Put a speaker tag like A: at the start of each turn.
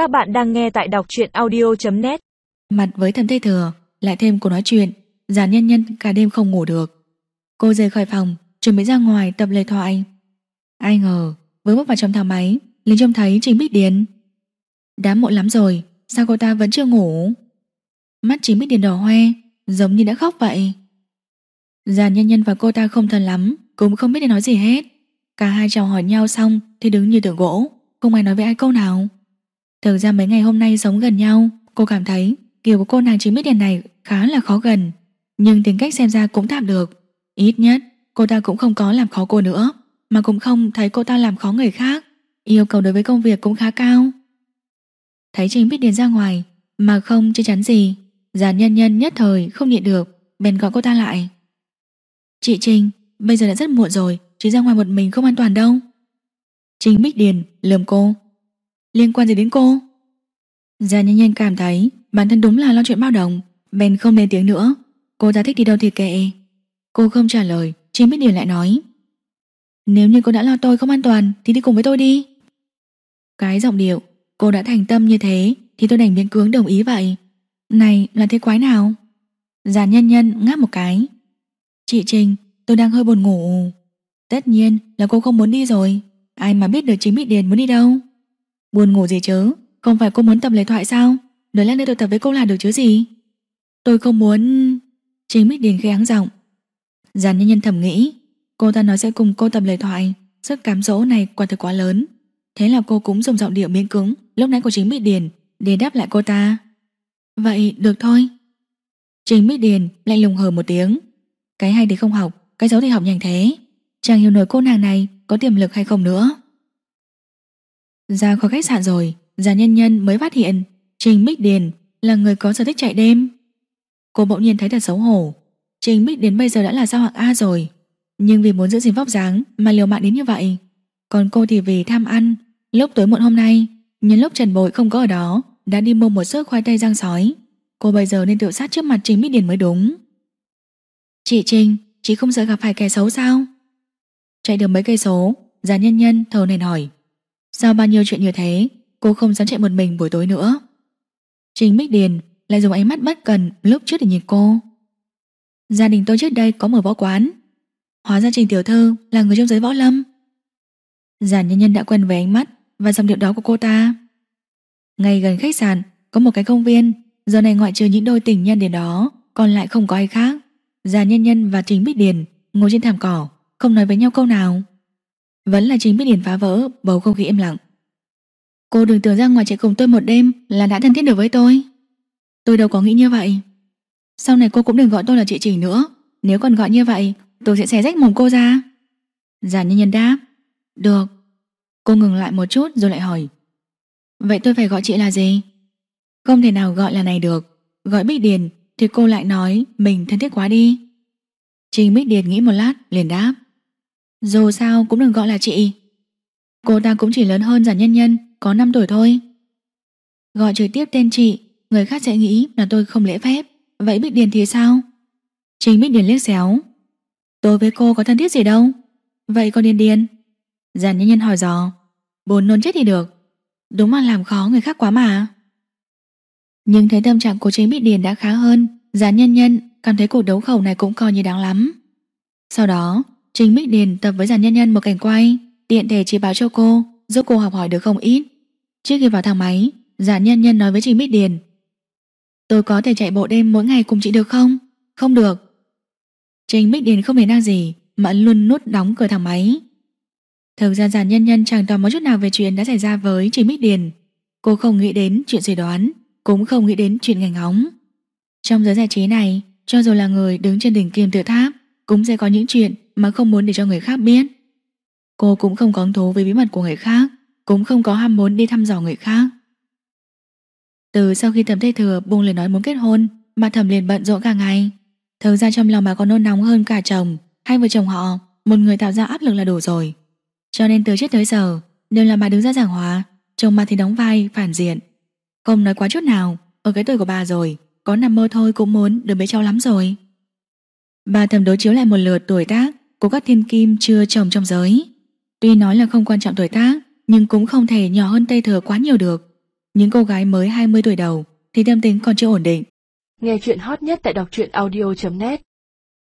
A: Các bạn đang nghe tại đọc truyện audio.net
B: Mặt với thầm tây thừa, Lại thêm cô nói chuyện Giàn nhân nhân cả đêm không ngủ được. Cô rời khỏi phòng, Chuẩn bị ra ngoài tập lời thoại. Ai ngờ với bước vào trong thang máy, Linh trông thấy Trình Bích Điền. Đã muộn lắm rồi, Sao cô ta vẫn chưa ngủ? Mắt Trình Bích Điền đỏ hoe, Giống như đã khóc vậy. Giàn nhân nhân và cô ta không thân lắm, Cũng không biết để nói gì hết. Cả hai chào hỏi nhau xong Thì đứng như tượng gỗ, Không ai nói với ai câu nào. Thực ra mấy ngày hôm nay sống gần nhau Cô cảm thấy kiểu của cô nàng chính Bích Điền này Khá là khó gần. Nhưng tính cách xem ra cũng tạm được. Ít nhất cô ta cũng không có làm khó cô nữa Mà cũng không thấy cô ta làm khó người khác. Yêu cầu đối với công việc cũng khá cao. Thấy chính Bích Điền ra ngoài Mà không chắc chắn gì. Giàn nhân nhân nhất thời không nhịn được Bèn gọi cô ta lại. Chị Trình, bây giờ đã rất muộn rồi Chị ra ngoài một mình không an toàn đâu. Trình Bích Điền lườm cô. Liên quan gì đến cô? Già nhân nhân cảm thấy Bản thân đúng là lo chuyện bao đồng, Bèn không lên tiếng nữa. Cô ta thích đi đâu thì kệ. Cô không trả lời, chỉ biết Điền lại nói. Nếu như cô đã lo tôi không an toàn, Thì đi cùng với tôi đi. Cái giọng điệu, Cô đã thành tâm như thế, Thì tôi đành biến cưỡng đồng ý vậy. Này, là thế quái nào? Già nhân nhân ngáp một cái. Chị Trình, tôi đang hơi buồn ngủ. Tất nhiên là cô không muốn đi rồi. Ai mà biết được chính Bích Điền muốn đi đâu? Buồn ngủ gì chứ? Không phải cô muốn tập lời thoại sao? Đợi lát nữa tôi tập với cô là được chứ gì? Tôi không muốn. Chính Bích Điền khẽ áng giọng. Giàn nhân nhân thầm nghĩ, Cô ta nói sẽ cùng cô tập lời thoại. Sức cám dỗ này quả thực quá lớn. Thế là cô cũng dùng giọng điệu miễn cứng Lúc nãy của chính Bích Điền Để đáp lại cô ta. Vậy được thôi. Trình Bích Điền lại lùng hờ một tiếng. Cái hay thì không học, Cái xấu thì học nhanh thế. Chẳng hiểu nổi cô nàng này có tiềm lực hay không nữa. Ra khỏi khách sạn rồi, Già nhân nhân mới phát hiện Trình Bích Điền là người có sở thích chạy đêm. Cô bỗng nhiên thấy thật xấu hổ. Trình Bích Điền bây giờ đã là sao hạng A rồi? Nhưng vì muốn giữ gìn vóc dáng Mà liều mạng đến như vậy. Còn cô thì vì tham ăn. Lúc tối muộn hôm nay, Nhân lúc Trần Bội không có ở đó, Đã đi mua một sức khoai tây rang sói. Cô bây giờ nên tự sát trước mặt Trình Bích Điền mới đúng. Chị Trình, Chị không sợ gặp phải kẻ xấu sao? Chạy được mấy cây số, Già nhân nhân thờ nền hỏi sau bao nhiêu chuyện như thế, Cô không dám chạy một mình buổi tối nữa. Trình Bích Điền lại dùng ánh mắt bất cần Lúc trước để nhìn cô. Gia đình tôi trước đây có mở võ quán. Hóa ra Trình Tiểu Thư là người trong giới võ lâm. Giản nhân nhân đã quen với ánh mắt Và dòng điệu đó của cô ta. Ngay gần khách sạn, Có một cái công viên. Giờ này ngoại trừ những đôi tình nhân đến đó, Còn lại không có ai khác. Giản nhân nhân và Trình Bích Điền Ngồi trên thảm cỏ, Không nói với nhau câu nào. Vẫn là Trình Bích Điền phá vỡ, bầu không khí im lặng. Cô đừng tưởng rằng ngoài chạy cùng tôi một đêm Là đã thân thiết được với tôi. Tôi đâu có nghĩ như vậy. Sau này cô cũng đừng gọi tôi là chị chỉ nữa. Nếu còn gọi như vậy, Tôi sẽ xé rách mồm cô ra. Giản nhân nhân đáp. Được. Cô ngừng lại một chút rồi lại hỏi. Vậy tôi phải gọi chị là gì? Không thể nào gọi là này được. Gọi Bích Điền thì cô lại nói Mình thân thiết quá đi. Trình Bích Điền nghĩ một lát, liền đáp. Dù sao cũng đừng gọi là chị. Cô ta cũng chỉ lớn hơn giản nhân nhân, Có 5 tuổi thôi. Gọi trực tiếp tên chị, Người khác sẽ nghĩ là tôi không lễ phép. Vậy Bích Điền thì sao? Trình Bích Điền liếc xéo. Tôi với cô có thân thiết gì đâu. Vậy con Điền Điền? Giản nhân nhân hỏi dò. Buồn nôn chết thì được. Đúng là làm khó người khác quá mà. Nhưng thấy tâm trạng của Trình Bích Điền đã khá hơn Giản nhân nhân cảm thấy cuộc đấu khẩu này cũng coi như đáng lắm. Sau đó Trình Mích Điền tập với giản nhân nhân một cảnh quay Tiện thể chỉ báo cho cô Giúp cô học hỏi được không ít Trước khi vào thang máy Giản nhân nhân nói với Trình Mích Điền Tôi có thể chạy bộ đêm mỗi ngày cùng chị được không? Không được Trình Mích Điền không hề năng gì Mà luôn nút đóng cửa thang máy Thực ra giản nhân nhân chẳng tò mò chút nào về chuyện đã xảy ra với Trình Mích Điền. Cô không nghĩ đến chuyện dự đoán, cũng không nghĩ đến chuyện ngành hóng. Trong giới giải trí này, cho dù là người đứng trên đỉnh kim tự tháp, cũng sẽ có những chuyện mà không muốn để cho người khác biết. Cô cũng không có thú với bí mật của người khác, cũng không có ham muốn đi thăm dò người khác. Từ sau khi Thẩm Thế Thừa buông lời nói muốn kết hôn, mà Thẩm liền bận rộn cả ngày. Thực ra trong lòng bà còn nôn nóng hơn cả chồng, hai vợ chồng họ, một người tạo ra áp lực là đủ rồi. Cho nên từ trước tới giờ Đều là bà đứng ra giảng hòa Chồng bà thì đóng vai phản diện Không nói quá chút nào Ở cái tuổi của bà rồi Có nằm mơ thôi cũng muốn được bế cháu lắm rồi Bà thầm đối chiếu lại một lượt tuổi tác Của các thiên kim chưa chồng trong giới. Tuy nói là không quan trọng tuổi tác, Nhưng cũng không thể nhỏ hơn Tây Thừa quá nhiều được. Những cô gái mới 20 tuổi đầu thì tâm tính còn chưa ổn định.
A: Nghe chuyện hot nhất tại đọc truyện audio.net